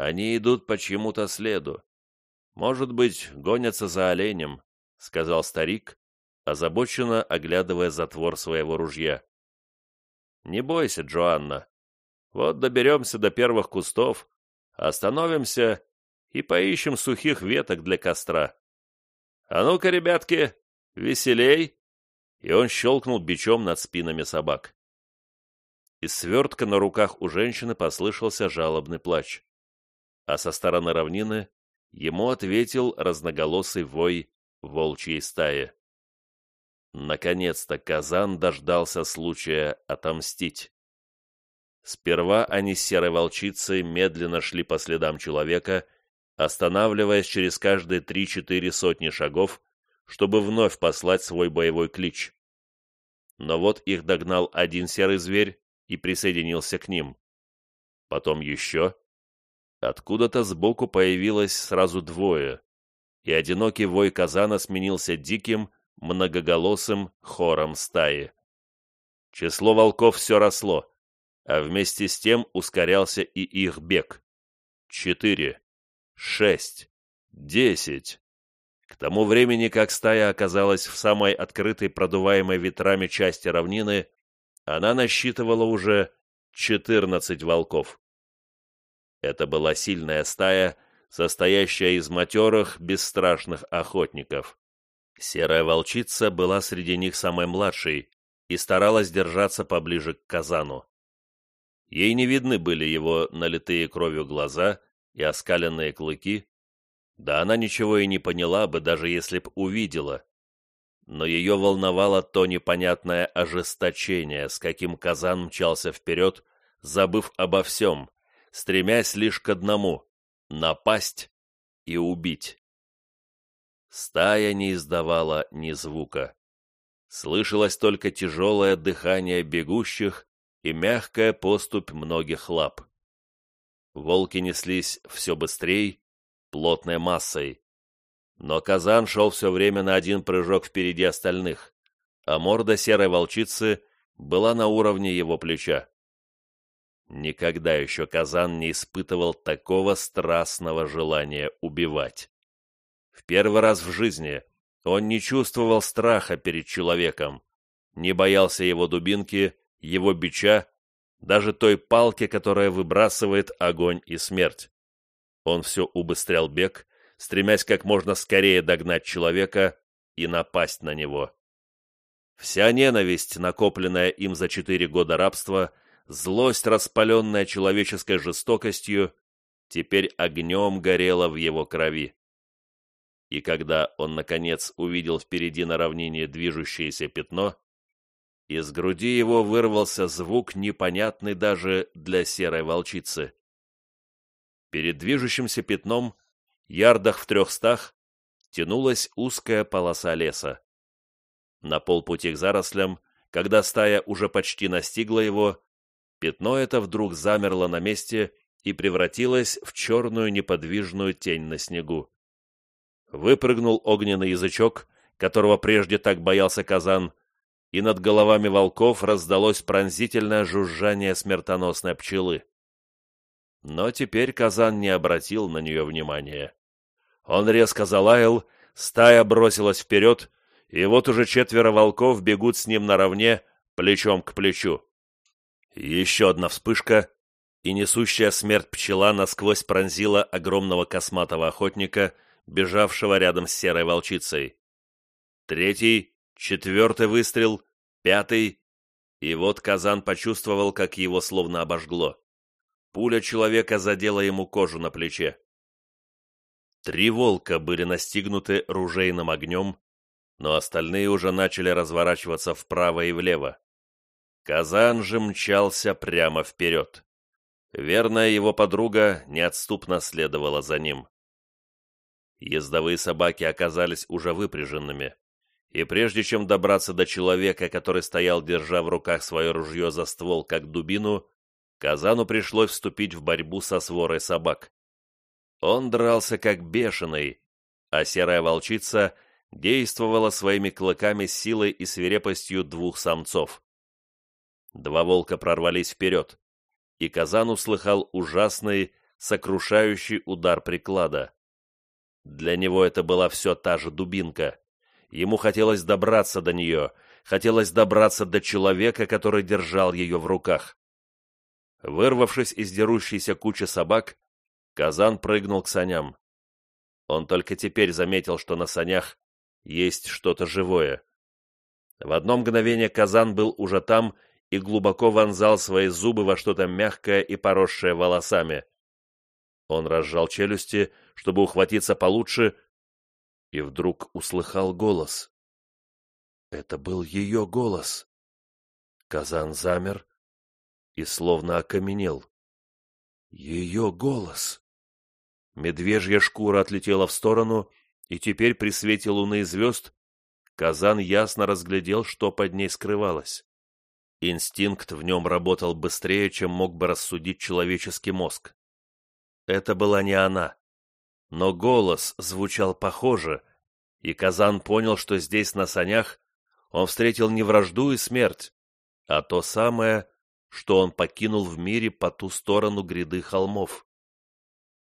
Они идут по чьему-то следу. Может быть, гонятся за оленем, — сказал старик, озабоченно оглядывая затвор своего ружья. «Не бойся, Джоанна. Вот доберемся до первых кустов, остановимся и поищем сухих веток для костра. А ну-ка, ребятки, веселей!» И он щелкнул бичом над спинами собак. Из свертка на руках у женщины послышался жалобный плач. А со стороны равнины ему ответил разноголосый вой волчьей стаи. Наконец-то Казан дождался случая отомстить. Сперва они с серой волчицей медленно шли по следам человека, останавливаясь через каждые три-четыре сотни шагов, чтобы вновь послать свой боевой клич. Но вот их догнал один серый зверь и присоединился к ним. Потом еще. Откуда-то сбоку появилось сразу двое, и одинокий вой казана сменился диким, многоголосым хором стаи. Число волков все росло, а вместе с тем ускорялся и их бег. Четыре, шесть, десять. К тому времени, как стая оказалась в самой открытой продуваемой ветрами части равнины, она насчитывала уже четырнадцать волков. Это была сильная стая, состоящая из матерых, бесстрашных охотников. Серая волчица была среди них самой младшей и старалась держаться поближе к казану. Ей не видны были его налитые кровью глаза и оскаленные клыки, да она ничего и не поняла бы, даже если б увидела. Но ее волновало то непонятное ожесточение, с каким казан мчался вперед, забыв обо всем, стремясь лишь к одному — напасть и убить. Стая не издавала ни звука. Слышалось только тяжелое дыхание бегущих и мягкая поступь многих лап. Волки неслись все быстрее, плотной массой. Но казан шел все время на один прыжок впереди остальных, а морда серой волчицы была на уровне его плеча. Никогда еще казан не испытывал такого страстного желания убивать. В первый раз в жизни он не чувствовал страха перед человеком, не боялся его дубинки, его бича, даже той палки, которая выбрасывает огонь и смерть. Он все убыстрял бег, стремясь как можно скорее догнать человека и напасть на него. Вся ненависть, накопленная им за четыре года рабства, злость, распаленная человеческой жестокостью, теперь огнем горела в его крови и когда он, наконец, увидел впереди на равнине движущееся пятно, из груди его вырвался звук, непонятный даже для серой волчицы. Перед движущимся пятном, ярдах в трехстах, тянулась узкая полоса леса. На полпути к зарослям, когда стая уже почти настигла его, пятно это вдруг замерло на месте и превратилось в черную неподвижную тень на снегу. Выпрыгнул огненный язычок, которого прежде так боялся казан, и над головами волков раздалось пронзительное жужжание смертоносной пчелы. Но теперь казан не обратил на нее внимания. Он резко залаял, стая бросилась вперед, и вот уже четверо волков бегут с ним наравне, плечом к плечу. Еще одна вспышка, и несущая смерть пчела насквозь пронзила огромного косматого охотника — бежавшего рядом с серой волчицей. Третий, четвертый выстрел, пятый, и вот Казан почувствовал, как его словно обожгло. Пуля человека задела ему кожу на плече. Три волка были настигнуты ружейным огнем, но остальные уже начали разворачиваться вправо и влево. Казан же мчался прямо вперед. Верная его подруга неотступно следовала за ним. Ездовые собаки оказались уже выпряженными, и прежде чем добраться до человека, который стоял, держа в руках свое ружье за ствол, как дубину, Казану пришлось вступить в борьбу со сворой собак. Он дрался как бешеный, а серая волчица действовала своими клыками силой и свирепостью двух самцов. Два волка прорвались вперед, и Казан услыхал ужасный, сокрушающий удар приклада. Для него это была все та же дубинка. Ему хотелось добраться до нее, хотелось добраться до человека, который держал ее в руках. Вырвавшись из дерущейся кучи собак, Казан прыгнул к саням. Он только теперь заметил, что на санях есть что-то живое. В одно мгновение Казан был уже там и глубоко вонзал свои зубы во что-то мягкое и поросшее волосами. Он разжал челюсти, чтобы ухватиться получше, и вдруг услыхал голос. Это был ее голос. Казан замер и словно окаменел. Ее голос. Медвежья шкура отлетела в сторону, и теперь при свете луны и звезд Казан ясно разглядел, что под ней скрывалось. Инстинкт в нем работал быстрее, чем мог бы рассудить человеческий мозг. Это была не она. Но голос звучал похоже, и Казан понял, что здесь, на санях, он встретил не вражду и смерть, а то самое, что он покинул в мире по ту сторону гряды холмов.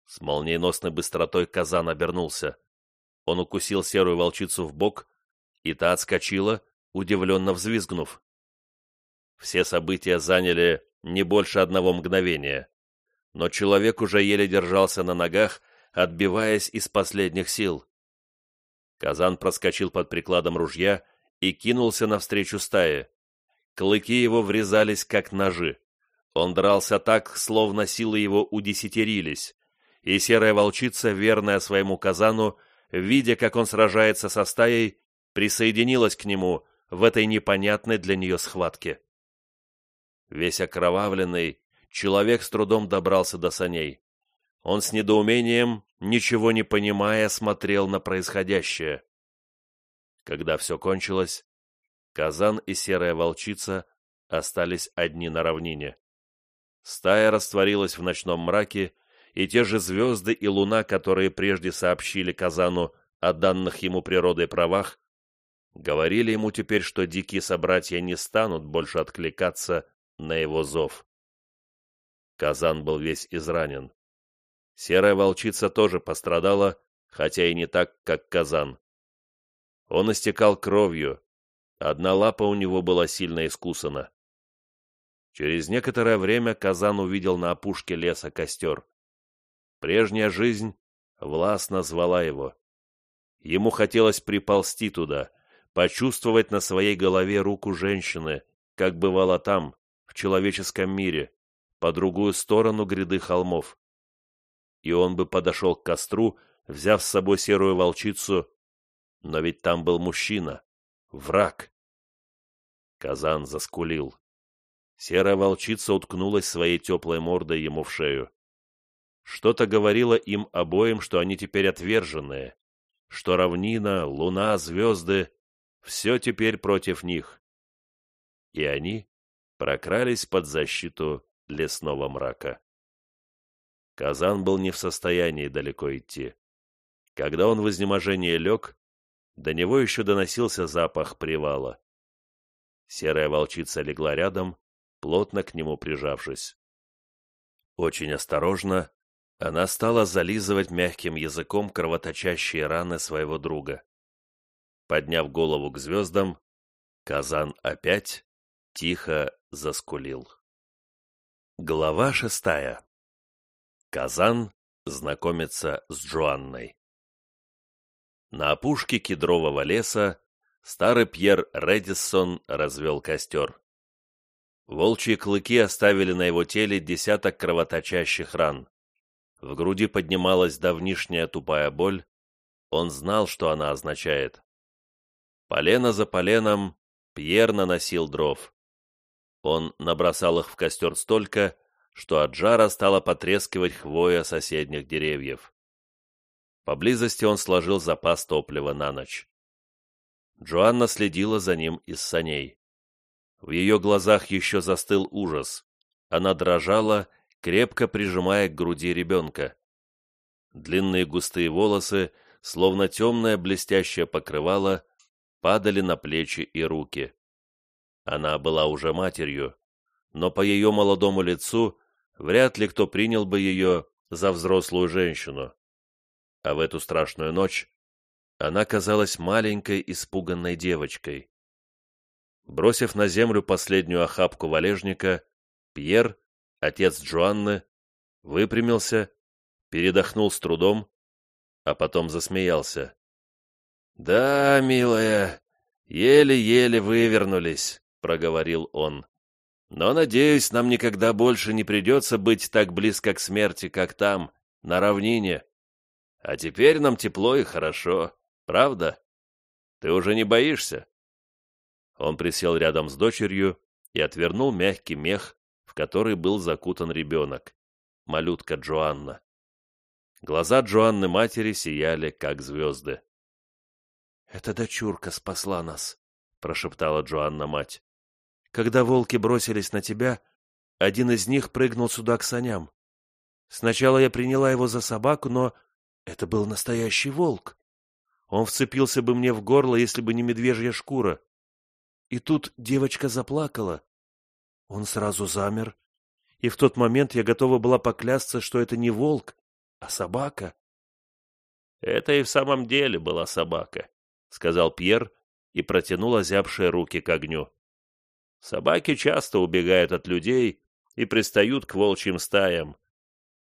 С молниеносной быстротой Казан обернулся. Он укусил серую волчицу в бок, и та отскочила, удивленно взвизгнув. Все события заняли не больше одного мгновения, но человек уже еле держался на ногах, отбиваясь из последних сил. Казан проскочил под прикладом ружья и кинулся навстречу стае. Клыки его врезались, как ножи. Он дрался так, словно силы его удесятерились, и серая волчица, верная своему казану, видя, как он сражается со стаей, присоединилась к нему в этой непонятной для нее схватке. Весь окровавленный, человек с трудом добрался до саней. Он с недоумением, ничего не понимая, смотрел на происходящее. Когда все кончилось, Казан и серая волчица остались одни на равнине. Стая растворилась в ночном мраке, и те же звезды и луна, которые прежде сообщили Казану о данных ему природой правах, говорили ему теперь, что дикие собратья не станут больше откликаться на его зов. Казан был весь изранен. Серая волчица тоже пострадала, хотя и не так, как Казан. Он истекал кровью. Одна лапа у него была сильно искусана. Через некоторое время Казан увидел на опушке леса костер. Прежняя жизнь властно звала его. Ему хотелось приползти туда, почувствовать на своей голове руку женщины, как бывало там, в человеческом мире, по другую сторону гряды холмов. И он бы подошел к костру, взяв с собой серую волчицу но ведь там был мужчина, враг. Казан заскулил. Серая волчица уткнулась своей теплой мордой ему в шею. Что-то говорило им обоим, что они теперь отверженные, что равнина, луна, звезды — все теперь против них. И они прокрались под защиту лесного мрака. Казан был не в состоянии далеко идти. Когда он в изнеможении лег, до него еще доносился запах привала. Серая волчица легла рядом, плотно к нему прижавшись. Очень осторожно она стала зализывать мягким языком кровоточащие раны своего друга. Подняв голову к звездам, Казан опять тихо заскулил. Глава шестая. Казан знакомится с Джоанной. На опушке кедрового леса старый Пьер Редиссон развел костер. Волчьи клыки оставили на его теле десяток кровоточащих ран. В груди поднималась давнишняя тупая боль. Он знал, что она означает. Полено за поленом Пьер наносил дров. Он набросал их в костер столько, что от жара стала потрескивать хвоя соседних деревьев. Поблизости он сложил запас топлива на ночь. Джоанна следила за ним из саней. В ее глазах еще застыл ужас. Она дрожала, крепко прижимая к груди ребенка. Длинные густые волосы, словно темное блестящее покрывало, падали на плечи и руки. Она была уже матерью, но по ее молодому лицу вряд ли кто принял бы ее за взрослую женщину. А в эту страшную ночь она казалась маленькой испуганной девочкой. Бросив на землю последнюю охапку валежника, Пьер, отец Джоанны, выпрямился, передохнул с трудом, а потом засмеялся. «Да, милая, еле-еле вывернулись», — проговорил он. «Но, надеюсь, нам никогда больше не придется быть так близко к смерти, как там, на равнине. А теперь нам тепло и хорошо, правда? Ты уже не боишься?» Он присел рядом с дочерью и отвернул мягкий мех, в который был закутан ребенок, малютка Джоанна. Глаза Джоанны матери сияли, как звезды. «Это дочурка спасла нас», — прошептала Джоанна мать. «Когда волки бросились на тебя, один из них прыгнул сюда к саням. Сначала я приняла его за собаку, но это был настоящий волк. Он вцепился бы мне в горло, если бы не медвежья шкура. И тут девочка заплакала. Он сразу замер, и в тот момент я готова была поклясться, что это не волк, а собака. Это и в самом деле была собака, сказал Пьер и протянул озябшие руки к огню. Собаки часто убегают от людей и пристают к волчьим стаям.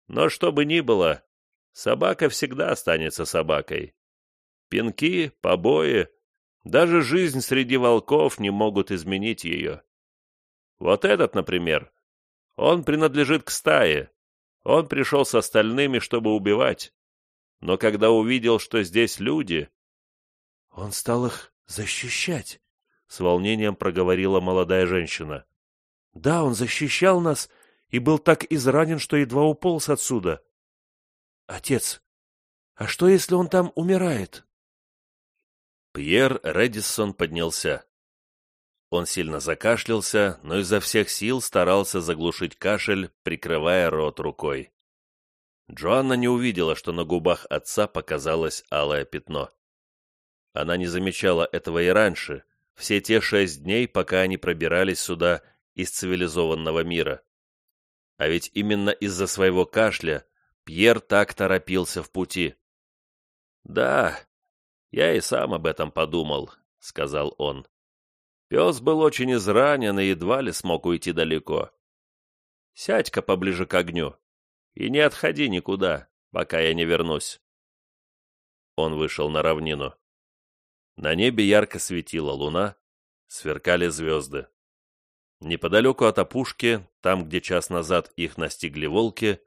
Но что бы ни было, собака всегда останется собакой. Пинки, побои, даже жизнь среди волков не могут изменить ее. Вот этот, например, он принадлежит к стае. Он пришел с остальными, чтобы убивать. Но когда увидел, что здесь люди... Он стал их защищать, — с волнением проговорила молодая женщина. Да, он защищал нас и был так изранен, что едва уполз отсюда. Отец, а что, если он там умирает? Пьер Редиссон поднялся. Он сильно закашлялся, но изо всех сил старался заглушить кашель, прикрывая рот рукой. Джоанна не увидела, что на губах отца показалось алое пятно. Она не замечала этого и раньше, все те шесть дней, пока они пробирались сюда из цивилизованного мира. А ведь именно из-за своего кашля Пьер так торопился в пути. «Да, «Я и сам об этом подумал», — сказал он. «Пес был очень изранен и едва ли смог уйти далеко. Сядь-ка поближе к огню и не отходи никуда, пока я не вернусь». Он вышел на равнину. На небе ярко светила луна, сверкали звезды. Неподалеку от опушки, там, где час назад их настигли волки,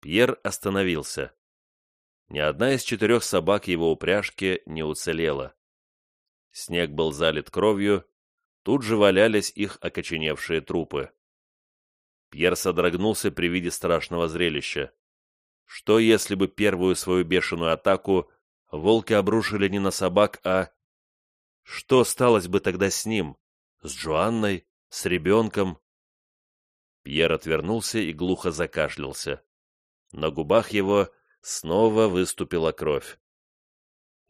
Пьер остановился. Ни одна из четырех собак его упряжки не уцелела. Снег был залит кровью, тут же валялись их окоченевшие трупы. Пьер содрогнулся при виде страшного зрелища. Что, если бы первую свою бешеную атаку волки обрушили не на собак, а... Что сталось бы тогда с ним? С Джоанной? С ребенком? Пьер отвернулся и глухо закашлялся. На губах его снова выступила кровь.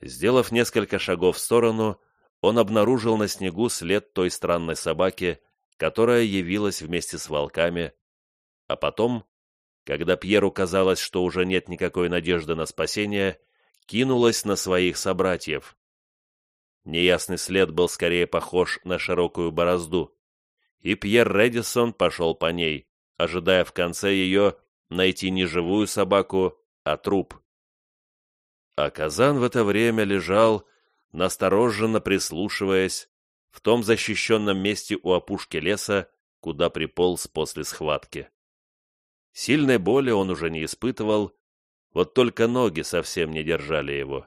Сделав несколько шагов в сторону, он обнаружил на снегу след той странной собаки, которая явилась вместе с волками, а потом, когда Пьеру казалось, что уже нет никакой надежды на спасение, кинулась на своих собратьев. Неясный след был скорее похож на широкую борозду, и Пьер Редисон пошел по ней, ожидая в конце ее найти не живую собаку, а труп. А Казан в это время лежал, настороженно прислушиваясь, в том защищенном месте у опушки леса, куда приполз после схватки. Сильной боли он уже не испытывал, вот только ноги совсем не держали его.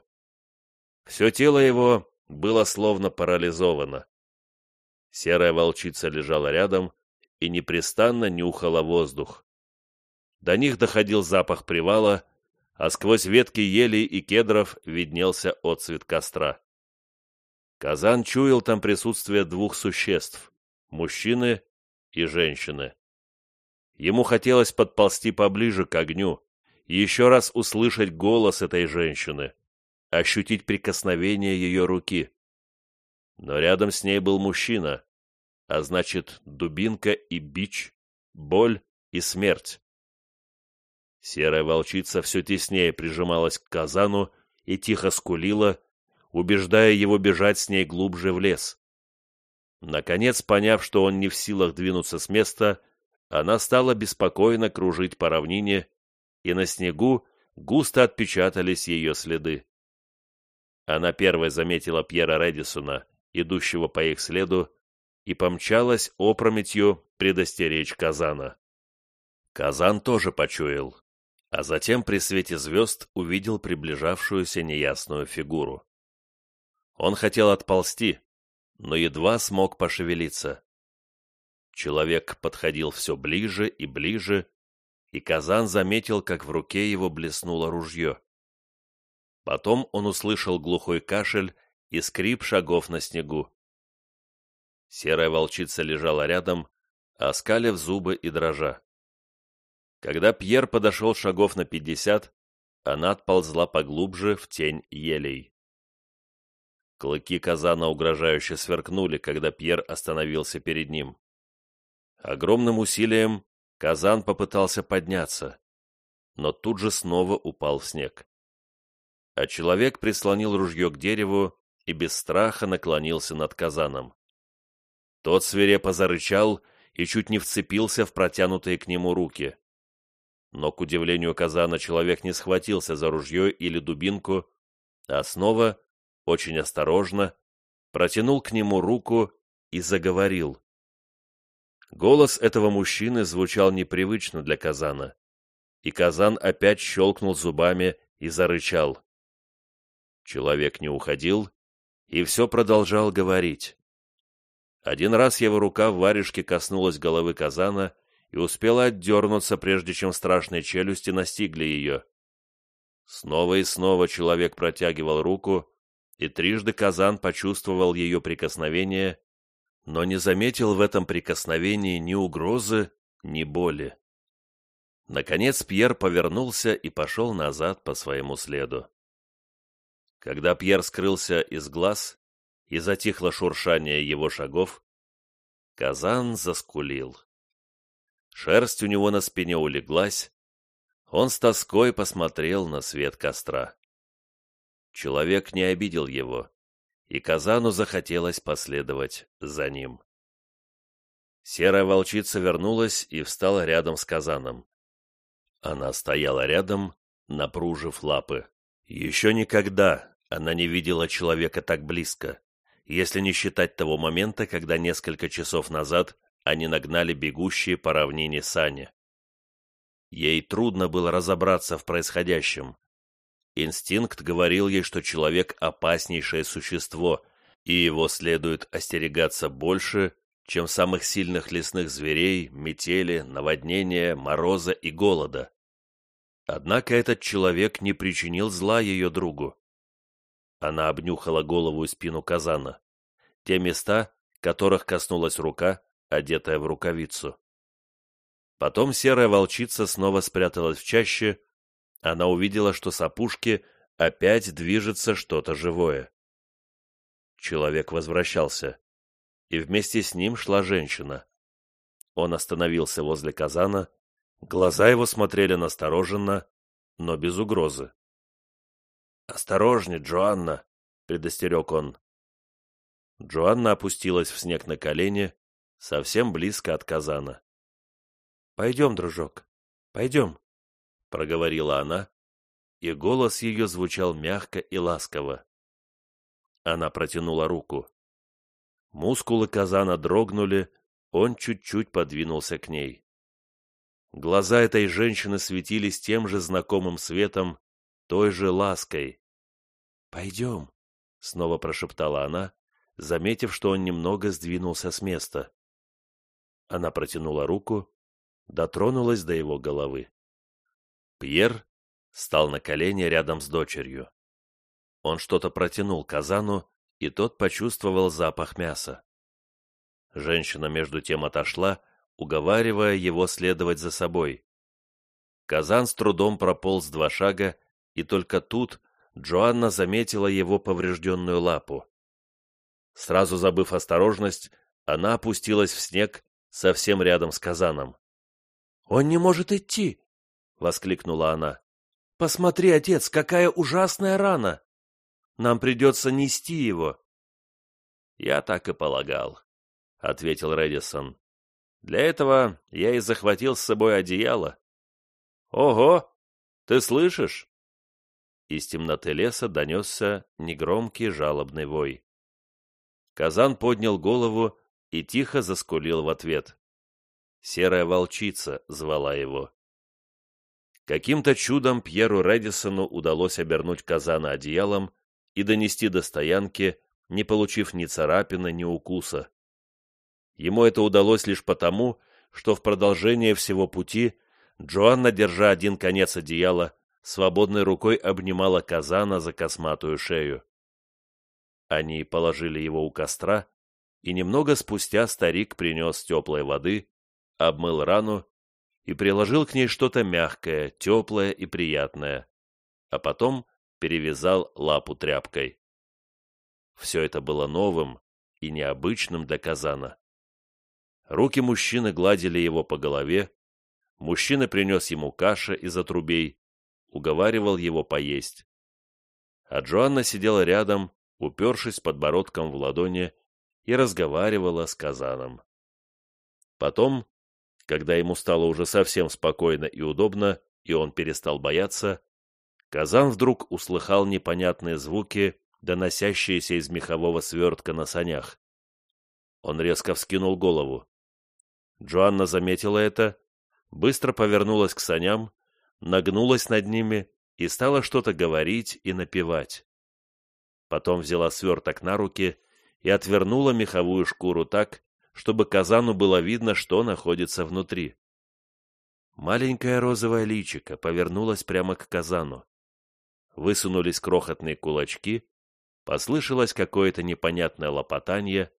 Все тело его было словно парализовано. Серая волчица лежала рядом и непрестанно нюхала воздух. До них доходил запах привала, а сквозь ветки елей и кедров виднелся отцвет костра. Казан чуял там присутствие двух существ — мужчины и женщины. Ему хотелось подползти поближе к огню, еще раз услышать голос этой женщины, ощутить прикосновение ее руки. Но рядом с ней был мужчина, а значит, дубинка и бич, боль и смерть. Серая волчица все теснее прижималась к казану и тихо скулила, убеждая его бежать с ней глубже в лес. Наконец, поняв, что он не в силах двинуться с места, она стала беспокойно кружить по равнине, и на снегу густо отпечатались ее следы. Она первой заметила Пьера Редисона, идущего по их следу, и помчалась опрометью предостеречь Казана. Казан тоже почуял, а затем при свете звезд увидел приближавшуюся неясную фигуру. Он хотел отползти, но едва смог пошевелиться. Человек подходил все ближе и ближе, и Казан заметил, как в руке его блеснуло ружье. Потом он услышал глухой кашель и скрип шагов на снегу. Серая волчица лежала рядом, оскалив зубы и дрожа. Когда Пьер подошел шагов на пятьдесят, она отползла поглубже в тень елей. Клыки казана угрожающе сверкнули, когда Пьер остановился перед ним. Огромным усилием казан попытался подняться, но тут же снова упал в снег. А человек прислонил ружье к дереву и без страха наклонился над казаном. Тот свирепо зарычал и чуть не вцепился в протянутые к нему руки. Но, к удивлению казана, человек не схватился за ружье или дубинку, а снова очень осторожно, протянул к нему руку и заговорил. Голос этого мужчины звучал непривычно для Казана, и Казан опять щелкнул зубами и зарычал. Человек не уходил и все продолжал говорить. Один раз его рука в варежке коснулась головы Казана и успела отдернуться, прежде чем страшные челюсти настигли ее. Снова и снова человек протягивал руку, и трижды Казан почувствовал ее прикосновение, но не заметил в этом прикосновении ни угрозы, ни боли. Наконец Пьер повернулся и пошел назад по своему следу. Когда Пьер скрылся из глаз и затихло шуршание его шагов, Казан заскулил. Шерсть у него на спине улеглась, он с тоской посмотрел на свет костра. Человек не обидел его, и Казану захотелось последовать за ним. Серая волчица вернулась и встала рядом с Казаном. Она стояла рядом, напружив лапы. Еще никогда она не видела человека так близко, если не считать того момента, когда несколько часов назад они нагнали бегущие по равнине сани. Ей трудно было разобраться в происходящем. Инстинкт говорил ей, что человек – опаснейшее существо, и его следует остерегаться больше, чем самых сильных лесных зверей, метели, наводнения, мороза и голода. Однако этот человек не причинил зла ее другу. Она обнюхала голову и спину казана, те места, которых коснулась рука, одетая в рукавицу. Потом серая волчица снова спряталась в чаще, она увидела, что с опушки опять движется что-то живое. Человек возвращался, и вместе с ним шла женщина. Он остановился возле казана, глаза его смотрели настороженно, но без угрозы. «Осторожней, Джоанна!» — предостерег он. Джоанна опустилась в снег на колени, совсем близко от казана. «Пойдем, дружок, пойдем», — проговорила она, и голос ее звучал мягко и ласково. Она протянула руку. Мускулы казана дрогнули, он чуть-чуть подвинулся к ней. Глаза этой женщины светились тем же знакомым светом, той же лаской. «Пойдем», — снова прошептала она, заметив, что он немного сдвинулся с места. Она протянула руку, дотронулась до его головы. Пьер стал на колени рядом с дочерью. Он что-то протянул казану, и тот почувствовал запах мяса. Женщина между тем отошла, уговаривая его следовать за собой. Казан с трудом прополз два шага, и только тут Джоанна заметила его поврежденную лапу. Сразу забыв осторожность, она опустилась в снег совсем рядом с казаном. «Он не может идти! — воскликнула она. «Посмотри, отец, какая ужасная рана! Нам придется нести его!» «Я так и полагал», — ответил Редисон. «Для этого я и захватил с собой одеяло». «Ого! Ты слышишь?» Из темноты леса донесся негромкий жалобный вой. Казан поднял голову и тихо заскулил в ответ. Серая волчица звала его. Каким-то чудом Пьеру Редисону удалось обернуть казана одеялом и донести до стоянки, не получив ни царапины, ни укуса. Ему это удалось лишь потому, что в продолжение всего пути Джоанна, держа один конец одеяла, свободной рукой обнимала казана за косматую шею. Они положили его у костра, и немного спустя старик принес теплой воды, обмыл рану и приложил к ней что-то мягкое, теплое и приятное, а потом перевязал лапу тряпкой. Все это было новым и необычным для казана. Руки мужчины гладили его по голове, мужчина принес ему каши из отрубей, уговаривал его поесть. А Джоанна сидела рядом, упершись подбородком в ладони, и разговаривала с казаном. Потом когда ему стало уже совсем спокойно и удобно, и он перестал бояться, Казан вдруг услыхал непонятные звуки, доносящиеся из мехового свертка на санях. Он резко вскинул голову. Джоанна заметила это, быстро повернулась к саням, нагнулась над ними и стала что-то говорить и напевать. Потом взяла сверток на руки и отвернула меховую шкуру так, чтобы Казану было видно, что находится внутри. Маленькое розовое личико повернулось прямо к Казану. Высунулись крохотные кулачки, послышалось какое-то непонятное лопотание,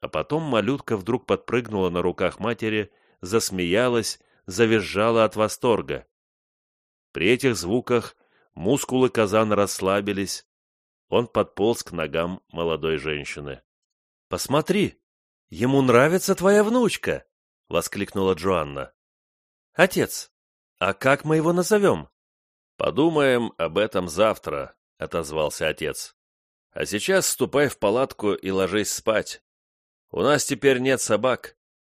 а потом малютка вдруг подпрыгнула на руках матери, засмеялась, завизжала от восторга. При этих звуках мускулы Казана расслабились, он подполз к ногам молодой женщины. «Посмотри!» Ему нравится твоя внучка!» — воскликнула Джоанна. «Отец, а как мы его назовем?» «Подумаем об этом завтра», — отозвался отец. «А сейчас ступай в палатку и ложись спать. У нас теперь нет собак.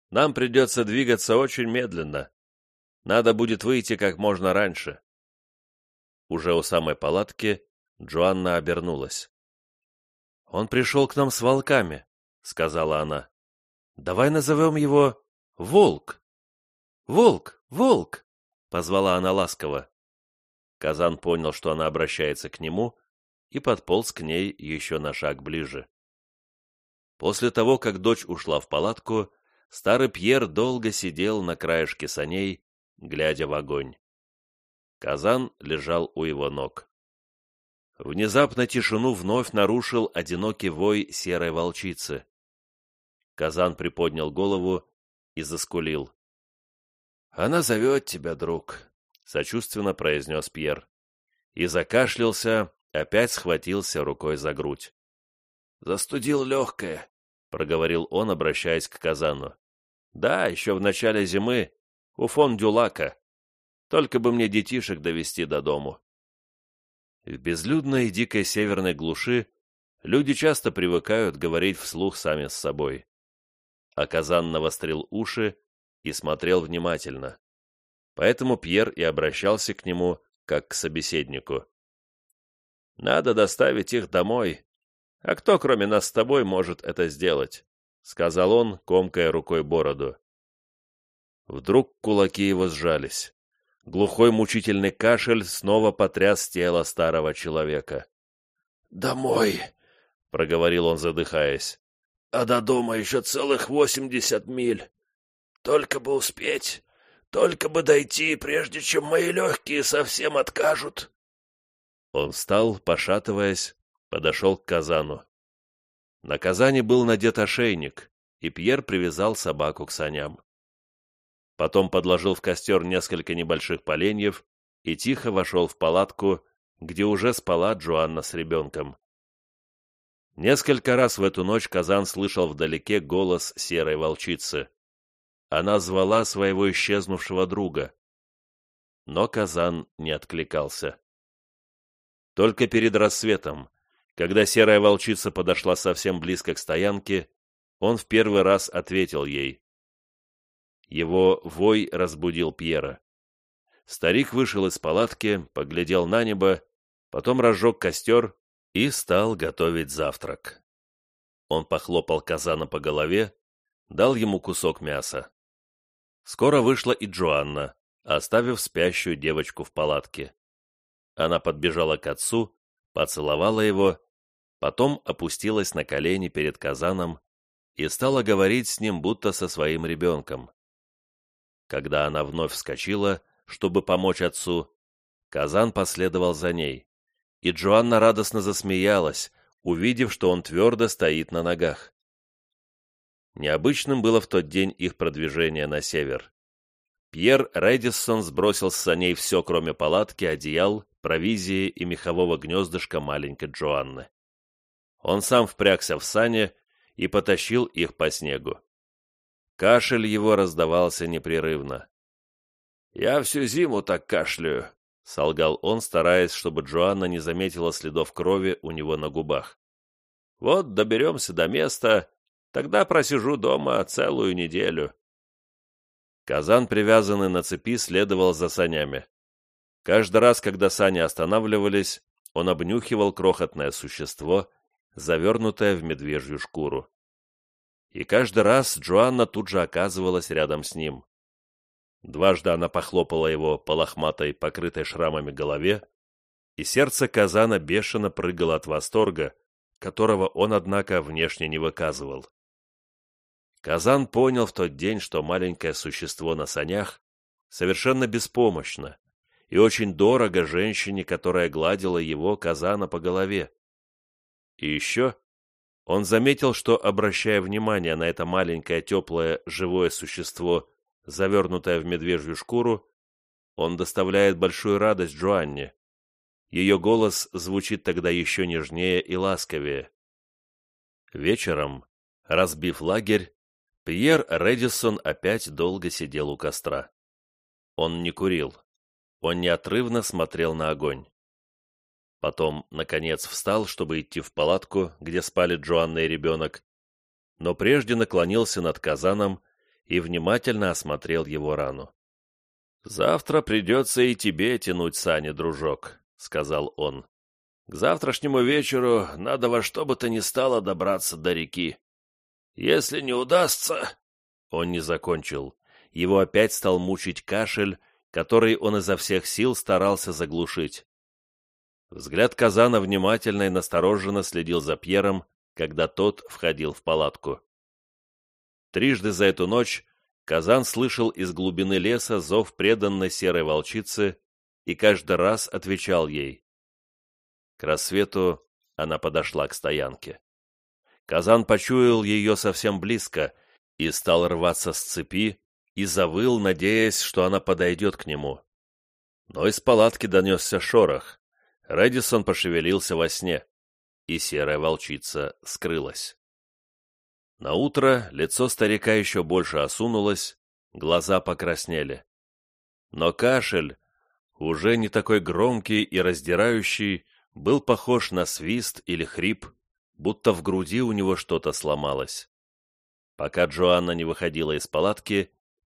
Нам придется двигаться очень медленно. Надо будет выйти как можно раньше». Уже у самой палатки Джоанна обернулась. «Он пришел к нам с волками», — сказала она. Давай назовем его Волк. Волк, Волк, позвала она ласково. Казан понял, что она обращается к нему, и подполз к ней еще на шаг ближе. После того, как дочь ушла в палатку, старый Пьер долго сидел на краешке саней, глядя в огонь. Казан лежал у его ног. Внезапно тишину вновь нарушил одинокий вой серой волчицы. Казан приподнял голову и заскулил. «Она зовет тебя, друг», — сочувственно произнес Пьер. И закашлялся, опять схватился рукой за грудь. «Застудил легкое», — проговорил он, обращаясь к Казану. «Да, еще в начале зимы, у фон Дюлака. Только бы мне детишек довести до дому». В безлюдной и дикой северной глуши люди часто привыкают говорить вслух сами с собой а Казан навострил уши и смотрел внимательно. Поэтому Пьер и обращался к нему, как к собеседнику. «Надо доставить их домой. А кто, кроме нас с тобой, может это сделать?» — сказал он, комкая рукой бороду. Вдруг кулаки его сжались. Глухой мучительный кашель снова потряс тело старого человека. «Домой!» — проговорил он, задыхаясь а до дома еще целых восемьдесят миль. Только бы успеть, только бы дойти, прежде чем мои легкие совсем откажут. Он встал, пошатываясь, подошел к казану. На казане был надет ошейник, и Пьер привязал собаку к саням. Потом подложил в костер несколько небольших поленьев и тихо вошел в палатку, где уже спала Джоанна с ребенком. Несколько раз в эту ночь Казан слышал вдалеке голос серой волчицы. Она звала своего исчезнувшего друга. но казан не откликался. Только перед рассветом, когда серая волчица подошла совсем близко к стоянке, он в первый раз ответил ей. Его вой разбудил Пьера. Старик вышел из палатки, поглядел на небо, потом разжег костер и стал готовить завтрак. Он похлопал казана по голове, дал ему кусок мяса. Скоро вышла и Джоанна, оставив спящую девочку в палатке. Она подбежала к отцу, поцеловала его, потом опустилась на колени перед казаном и стала говорить с ним, будто со своим ребенком. Когда она вновь вскочила, чтобы помочь отцу, казан последовал за ней, и Джоанна радостно засмеялась, увидев, что он твердо стоит на ногах. Необычным было в тот день их продвижение на север. Пьер Рэдиссон сбросил с саней все, кроме палатки, одеял, провизии и мехового гнездышка маленькой Джоанны. Он сам впрягся в сане и потащил их по снегу. Кашель его раздавался непрерывно. «Я всю зиму так кашляю», — солгал он, стараясь, чтобы Джоанна не заметила следов крови у него на губах. «Вот доберемся до места, тогда просижу дома целую неделю». Казан, привязанный на цепи, следовал за санями. Каждый раз, когда сани останавливались, он обнюхивал крохотное существо, завернутое в медвежью шкуру. И каждый раз Джоанна тут же оказывалась рядом с ним. Дважды она похлопала его по лохматой, покрытой шрамами голове, и сердце Казана бешено прыгало от восторга, которого он, однако, внешне не выказывал. Казан понял в тот день, что маленькое существо на санях совершенно беспомощно и очень дорого женщине, которая гладила его, Казана, по голове. И еще он заметил, что, обращая внимание на это маленькое, теплое, живое существо, завернутое в медвежью шкуру, он доставляет большую радость Джоанне. Ее голос звучит тогда еще нежнее и ласковее. Вечером, разбив лагерь, Пьер Редисон опять долго сидел у костра. Он не курил. Он неотрывно смотрел на огонь. Потом, наконец, встал, чтобы идти в палатку, где спали Джоанна и ребенок, но прежде наклонился над казаном и внимательно осмотрел его рану. «Завтра придется и тебе тянуть сани, дружок», — сказал он. «К завтрашнему вечеру надо во что бы то ни стало добраться до реки. Если не удастся...» Он не закончил. Его опять стал мучить кашель, который он изо всех сил старался заглушить. Взгляд Казана внимательно и настороженно следил за Пьером, когда тот входил в палатку. Трижды за эту ночь Казан слышал из глубины леса зов преданной серой волчицы и каждый раз отвечал ей. К рассвету она подошла к стоянке. Казан почуял ее совсем близко и стал рваться с цепи и завыл, надеясь, что она подойдет к нему. Но из палатки донесся шорох, Рэдисон пошевелился во сне, и серая волчица скрылась. На утро лицо старика еще больше осунулось, глаза покраснели. Но кашель, уже не такой громкий и раздирающий, был похож на свист или хрип, будто в груди у него что-то сломалось. Пока Джоанна не выходила из палатки,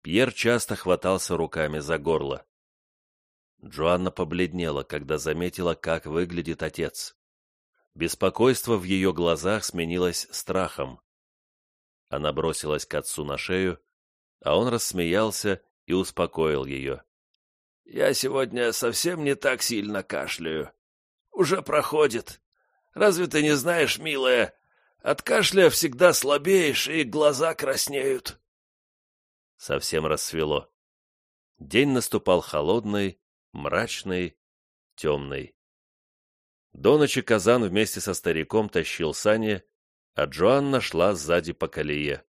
Пьер часто хватался руками за горло. Джоанна побледнела, когда заметила, как выглядит отец. Беспокойство в ее глазах сменилось страхом. Она бросилась к отцу на шею, а он рассмеялся и успокоил ее. «Я сегодня совсем не так сильно кашляю. Уже проходит. Разве ты не знаешь, милая, от кашля всегда слабеешь, и глаза краснеют». Совсем рассвело. День наступал холодный, мрачный, темный. До ночи Казан вместе со стариком тащил сани, а Джоанна шла сзади по колее.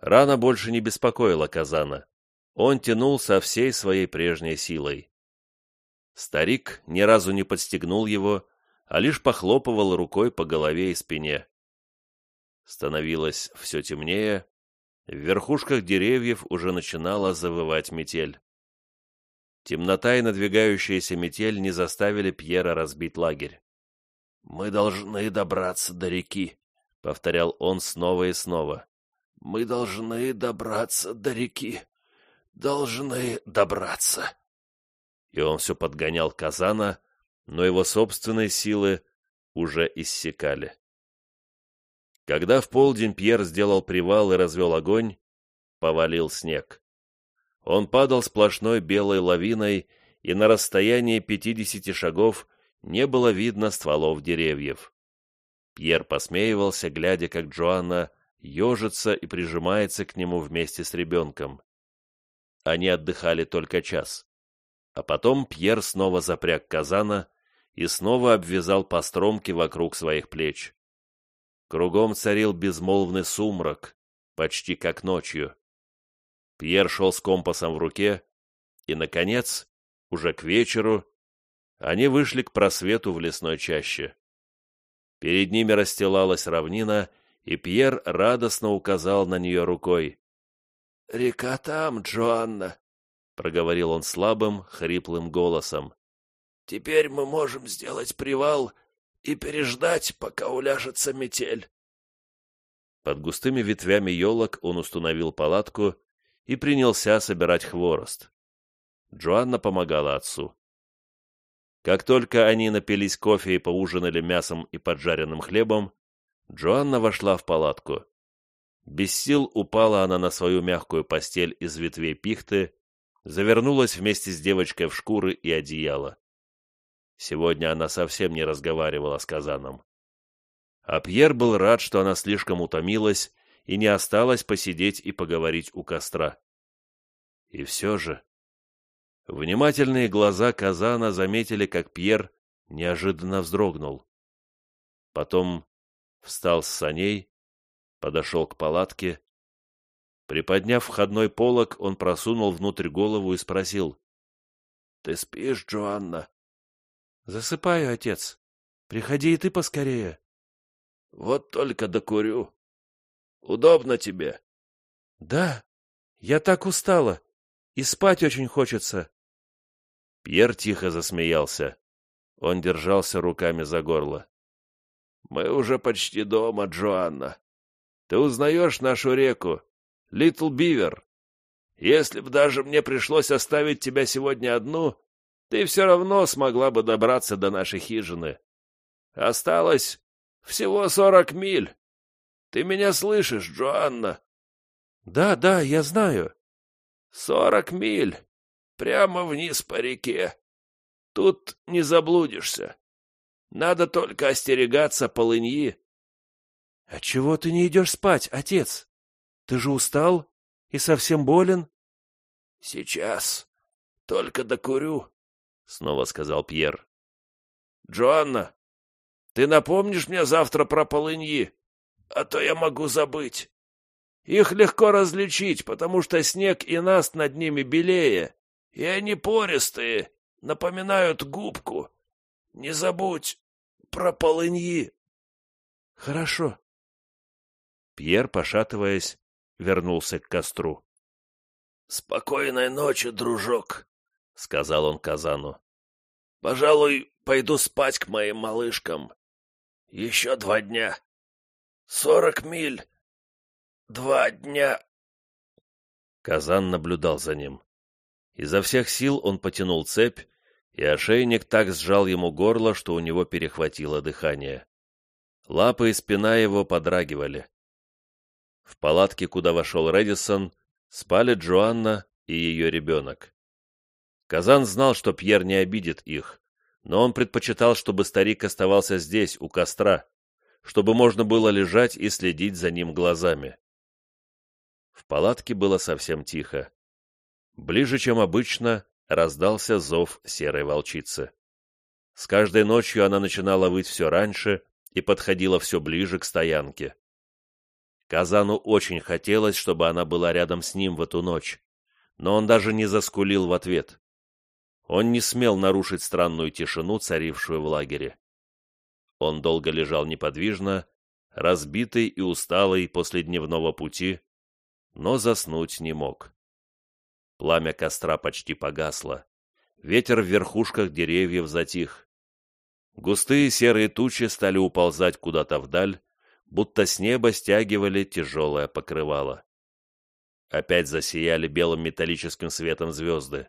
Рана больше не беспокоила Казана. Он тянул со всей своей прежней силой. Старик ни разу не подстегнул его, а лишь похлопывал рукой по голове и спине. Становилось все темнее, в верхушках деревьев уже начинала завывать метель. Темнота и надвигающаяся метель не заставили Пьера разбить лагерь. «Мы должны добраться до реки», — повторял он снова и снова. «Мы должны добраться до реки. Должны добраться». И он все подгонял Казана, но его собственные силы уже иссякали. Когда в полдень Пьер сделал привал и развел огонь, повалил снег. Он падал сплошной белой лавиной, и на расстоянии пятидесяти шагов не было видно стволов деревьев. Пьер посмеивался, глядя, как Джоанна ежится и прижимается к нему вместе с ребенком. Они отдыхали только час. А потом Пьер снова запряг казана и снова обвязал постромки вокруг своих плеч. Кругом царил безмолвный сумрак, почти как ночью. Пьер шел с компасом в руке, и, наконец, уже к вечеру, они вышли к просвету в лесной чаще. Перед ними расстилалась равнина, и Пьер радостно указал на нее рукой. — Река там, Джоанна, — проговорил он слабым, хриплым голосом. — Теперь мы можем сделать привал и переждать, пока уляжется метель. Под густыми ветвями елок он установил палатку и принялся собирать хворост. Джоанна помогала отцу. Как только они напились кофе и поужинали мясом и поджаренным хлебом, Джоанна вошла в палатку. Без сил упала она на свою мягкую постель из ветвей пихты, завернулась вместе с девочкой в шкуры и одеяло. Сегодня она совсем не разговаривала с Казаном. А Пьер был рад, что она слишком утомилась и не осталась посидеть и поговорить у костра. И все же... Внимательные глаза Казана заметили, как Пьер неожиданно вздрогнул. Потом встал с саней, подошел к палатке. Приподняв входной полог, он просунул внутрь голову и спросил. — Ты спишь, Джоанна? — Засыпаю, отец. Приходи и ты поскорее. — Вот только докурю. Удобно тебе? — Да. Я так устала. И спать очень хочется. Пьер тихо засмеялся. Он держался руками за горло. — Мы уже почти дома, Джоанна. Ты узнаешь нашу реку? Литл Бивер. Если б даже мне пришлось оставить тебя сегодня одну, ты все равно смогла бы добраться до нашей хижины. Осталось всего сорок миль. Ты меня слышишь, Джоанна? — Да, да, я знаю. — Сорок миль. Прямо вниз по реке. Тут не заблудишься. Надо только остерегаться полыньи. — А чего ты не идешь спать, отец? Ты же устал и совсем болен? — Сейчас. Только докурю, — снова сказал Пьер. — Джоанна, ты напомнишь мне завтра про полыньи? а то я могу забыть. Их легко различить, потому что снег и наст над ними белее, и они пористые, напоминают губку. Не забудь про полыньи. Хорошо. Пьер, пошатываясь, вернулся к костру. «Спокойной ночи, дружок», — сказал он Казану. «Пожалуй, пойду спать к моим малышкам. Еще два дня. Сорок миль. Два дня. Казан наблюдал за ним. Изо всех сил он потянул цепь, и ошейник так сжал ему горло, что у него перехватило дыхание. Лапы и спина его подрагивали. В палатке, куда вошел Редисон, спали Джоанна и ее ребенок. Казан знал, что Пьер не обидит их, но он предпочитал, чтобы старик оставался здесь, у костра, чтобы можно было лежать и следить за ним глазами. В палатке было совсем тихо. Ближе, чем обычно, раздался зов серой волчицы. С каждой ночью она начинала выть все раньше и подходила все ближе к стоянке. Казану очень хотелось, чтобы она была рядом с ним в эту ночь, но он даже не заскулил в ответ. Он не смел нарушить странную тишину, царившую в лагере. Он долго лежал неподвижно, разбитый и усталый после дневного пути, но заснуть не мог. Пламя костра почти погасло, ветер в верхушках деревьев затих. Густые серые тучи стали уползать куда-то вдаль, будто с неба стягивали тяжелое покрывало. Опять засияли белым металлическим светом звезды.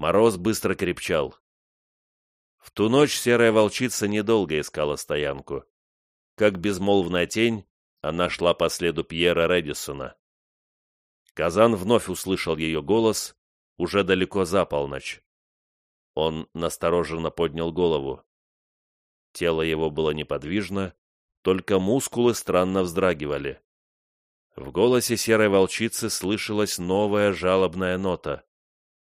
Мороз быстро крепчал. В ту ночь серая волчица недолго искала стоянку. Как безмолвная тень, она шла по следу Пьера Редисона. Казан вновь услышал ее голос, уже далеко за полночь. Он настороженно поднял голову. Тело его было неподвижно, только мускулы странно вздрагивали. В голосе серой волчицы слышалась новая жалобная нота.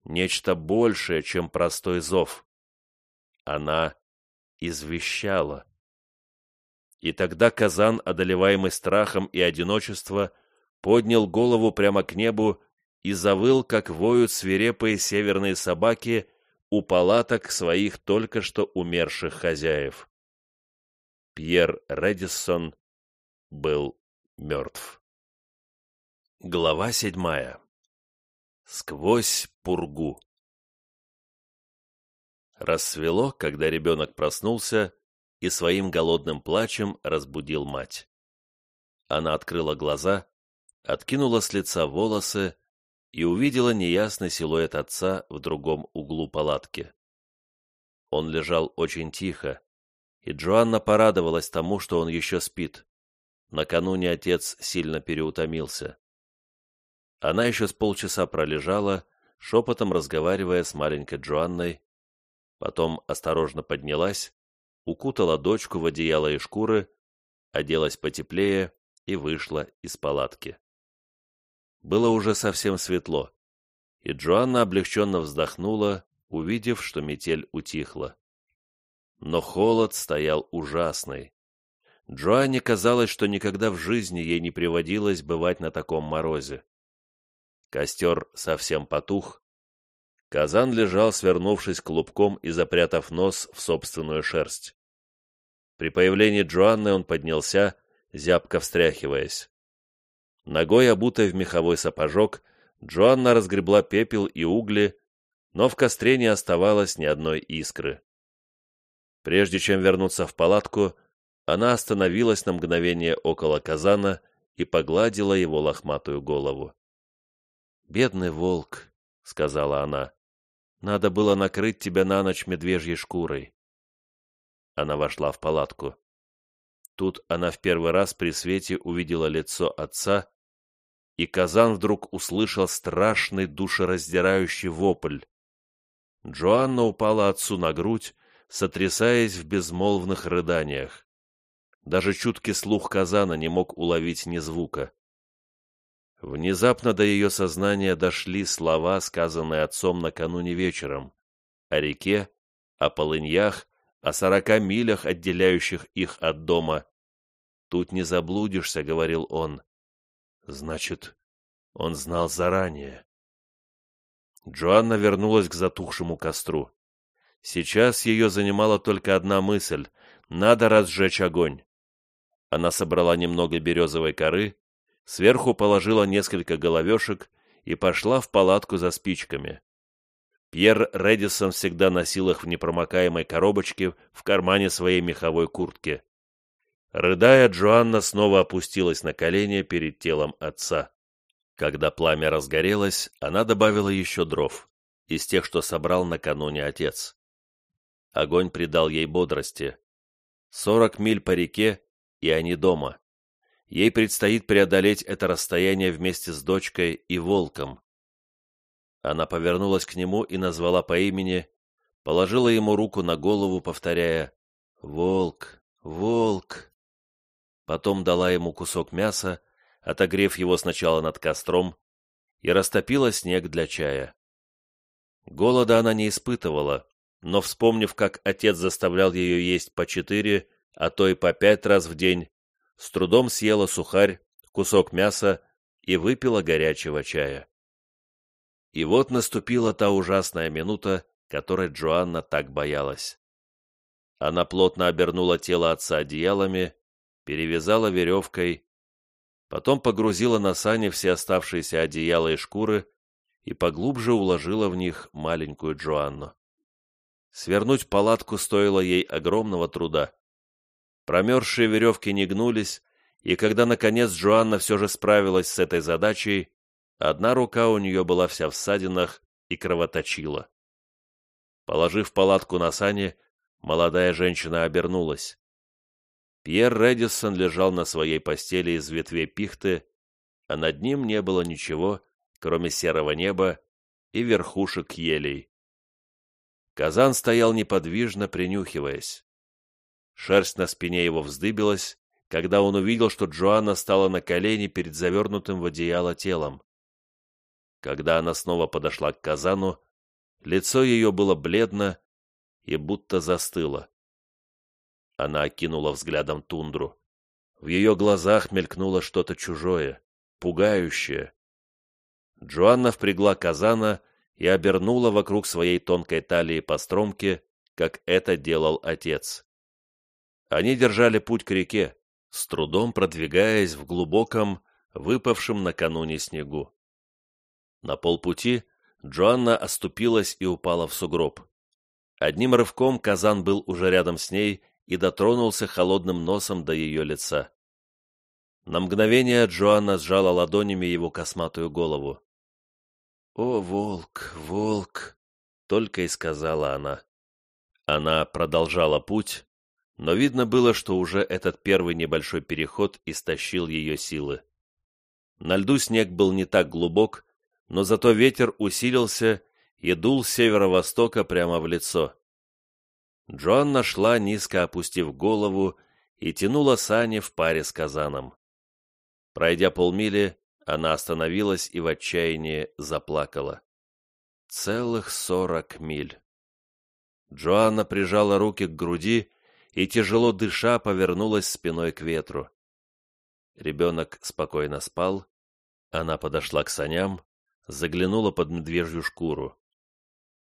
Нечто большее, чем простой зов. Она извещала. И тогда Казан, одолеваемый страхом и одиночеством, поднял голову прямо к небу и завыл, как воют свирепые северные собаки у палаток своих только что умерших хозяев. Пьер Редиссон был мертв. Глава седьмая. Сквозь пургу. Рассвело, когда ребенок проснулся и своим голодным плачем разбудил мать. Она открыла глаза, откинула с лица волосы и увидела неясный силуэт отца в другом углу палатки. Он лежал очень тихо, и Джоанна порадовалась тому, что он еще спит. Накануне отец сильно переутомился. Она еще с полчаса пролежала, шепотом разговаривая с маленькой Джоанной, потом осторожно поднялась, укутала дочку в одеяло и шкуры, оделась потеплее и вышла из палатки. Было уже совсем светло, и Джоанна облегченно вздохнула, увидев, что метель утихла. Но холод стоял ужасный. Джоанне казалось, что никогда в жизни ей не приводилось бывать на таком морозе. Костер совсем потух. Казан лежал, свернувшись клубком и запрятав нос в собственную шерсть. При появлении Джоанны он поднялся, зябко встряхиваясь. Ногой обутой в меховой сапожок, Джоанна разгребла пепел и угли, но в костре не оставалось ни одной искры. Прежде чем вернуться в палатку, она остановилась на мгновение около казана и погладила его лохматую голову. «Бедный волк», — сказала она, — «надо было накрыть тебя на ночь медвежьей шкурой». Она вошла в палатку. Тут она в первый раз при свете увидела лицо отца, и Казан вдруг услышал страшный душераздирающий вопль. Джоанна упала отцу на грудь, сотрясаясь в безмолвных рыданиях. Даже чуткий слух Казана не мог уловить ни звука. Внезапно до ее сознания дошли слова, сказанные отцом накануне вечером, о реке, о полыньях, о сорока милях, отделяющих их от дома. «Тут не заблудишься», — говорил он. Значит, он знал заранее. Джоанна вернулась к затухшему костру. Сейчас ее занимала только одна мысль — надо разжечь огонь. Она собрала немного березовой коры, сверху положила несколько головешек и пошла в палатку за спичками. Пьер Редисон всегда носил их в непромокаемой коробочке в кармане своей меховой куртки. Рыдая, Джоанна снова опустилась на колени перед телом отца. Когда пламя разгорелось, она добавила еще дров, из тех, что собрал накануне отец. Огонь придал ей бодрости. Сорок миль по реке, и они дома. Ей предстоит преодолеть это расстояние вместе с дочкой и волком. Она повернулась к нему и назвала по имени, положила ему руку на голову, повторяя «Волк, волк». Потом дала ему кусок мяса, отогрев его сначала над костром, и растопила снег для чая. Голода она не испытывала, но, вспомнив, как отец заставлял ее есть по четыре, а то и по пять раз в день, с трудом съела сухарь, кусок мяса и выпила горячего чая. И вот наступила та ужасная минута, которой Джоанна так боялась. Она плотно обернула тело отца одеялами, перевязала веревкой, потом погрузила на сани все оставшиеся одеяла и шкуры и поглубже уложила в них маленькую Джоанну. Свернуть палатку стоило ей огромного труда. Промерзшие веревки не гнулись, и когда, наконец, Джоанна все же справилась с этой задачей, одна рука у нее была вся в ссадинах и кровоточила. Положив палатку на сани, молодая женщина обернулась. Пьер Редисон лежал на своей постели из ветвей пихты, а над ним не было ничего, кроме серого неба и верхушек елей. Казан стоял неподвижно, принюхиваясь. Шерсть на спине его вздыбилась, когда он увидел, что Джоанна стала на колени перед завернутым в одеяло телом. Когда она снова подошла к Казану, лицо ее было бледно и будто застыло. Она окинула взглядом тундру. В ее глазах мелькнуло что-то чужое, пугающее. Джоанна впрягла казана и обернула вокруг своей тонкой талии по стромке, как это делал отец. Они держали путь к реке, с трудом продвигаясь в глубоком, выпавшем накануне снегу. На полпути Джоанна оступилась и упала в сугроб. Одним рывком казан был уже рядом с ней и дотронулся холодным носом до ее лица. На мгновение Джоанна сжала ладонями его косматую голову. «О, волк, волк!» — только и сказала она. Она продолжала путь, но видно было, что уже этот первый небольшой переход истощил ее силы. На льду снег был не так глубок, но зато ветер усилился и дул с северо-востока прямо в лицо. Джоанна шла, низко опустив голову, и тянула сани в паре с казаном. Пройдя полмили, она остановилась и в отчаянии заплакала. Целых сорок миль. Джоанна прижала руки к груди и, тяжело дыша, повернулась спиной к ветру. Ребенок спокойно спал. Она подошла к саням, заглянула под медвежью шкуру.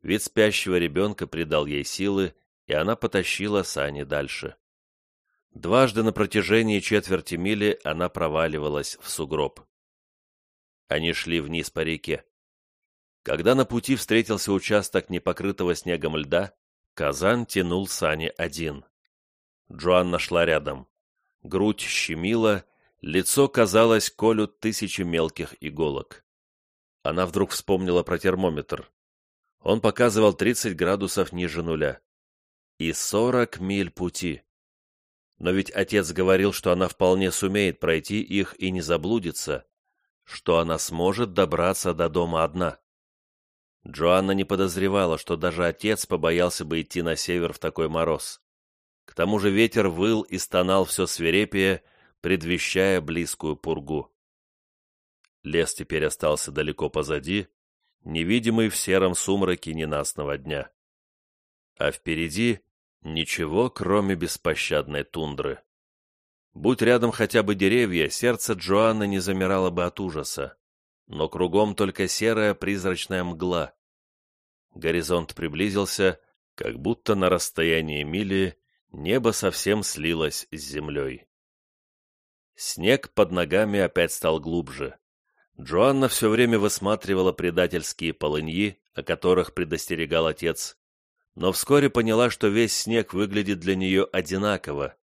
Вид спящего ребенка придал ей силы, и она потащила сани дальше. Дважды на протяжении четверти мили она проваливалась в сугроб. Они шли вниз по реке. Когда на пути встретился участок непокрытого снегом льда, Казан тянул сани один. Джоанна шла рядом. Грудь щемила, лицо казалось колют тысячи мелких иголок. Она вдруг вспомнила про термометр. Он показывал 30 градусов ниже нуля и сорок миль пути. Но ведь отец говорил, что она вполне сумеет пройти их и не заблудится, что она сможет добраться до дома одна. Джоанна не подозревала, что даже отец побоялся бы идти на север в такой мороз. Тому же ветер выл и стонал все свирепее, предвещая близкую пургу. Лес теперь остался далеко позади, невидимый в сером сумраке ненастного дня. А впереди ничего, кроме беспощадной тундры. Будь рядом хотя бы деревья, сердце Джоанны не замирало бы от ужаса. Но кругом только серая призрачная мгла. Горизонт приблизился, как будто на расстоянии мили небо совсем слилось с землей. Снег под ногами опять стал глубже. Джоанна все время высматривала предательские полыньи, о которых предостерегал отец, но вскоре поняла, что весь снег выглядит для нее одинаково.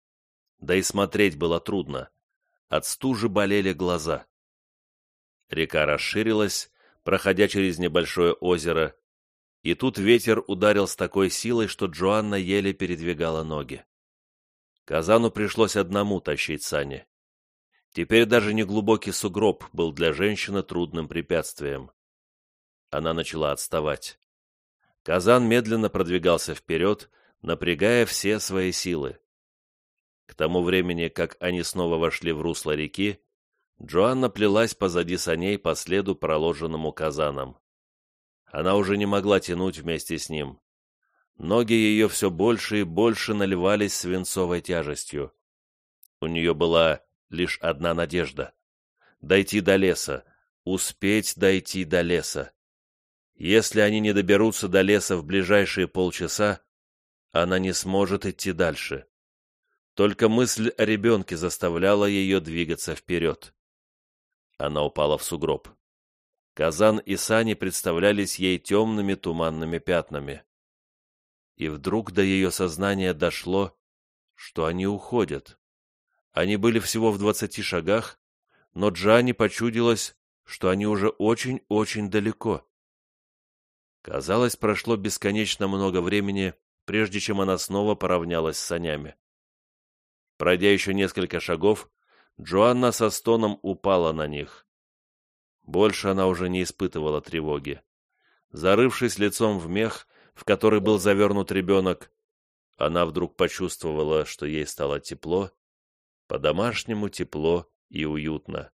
Да и смотреть было трудно. От стужи болели глаза. Река расширилась, проходя через небольшое озеро, и тут ветер ударил с такой силой, что Джоанна еле передвигала ноги. Казану пришлось одному тащить сани. Теперь даже неглубокий сугроб был для женщины трудным препятствием. Она начала отставать. Казан медленно продвигался вперед, напрягая все свои силы. К тому времени, как они снова вошли в русло реки, Джоанна плелась позади саней по следу, проложенному казаном. Она уже не могла тянуть вместе с ним. Ноги ее все больше и больше наливались свинцовой тяжестью. У нее была лишь одна надежда — дойти до леса, успеть дойти до леса. Если они не доберутся до леса в ближайшие полчаса, она не сможет идти дальше. Только мысль о ребенке заставляла ее двигаться вперед. Она упала в сугроб. Казан и сани представлялись ей темными туманными пятнами. И вдруг до ее сознания дошло, что они уходят. Они были всего в двадцати шагах, но Джанни почудилось, что они уже очень-очень далеко. Казалось, прошло бесконечно много времени, прежде чем она снова поравнялась с санями. Пройдя еще несколько шагов, Джоанна со стоном упала на них. Больше она уже не испытывала тревоги. Зарывшись лицом в мех, в который был завернут ребенок, она вдруг почувствовала, что ей стало тепло, по-домашнему тепло и уютно.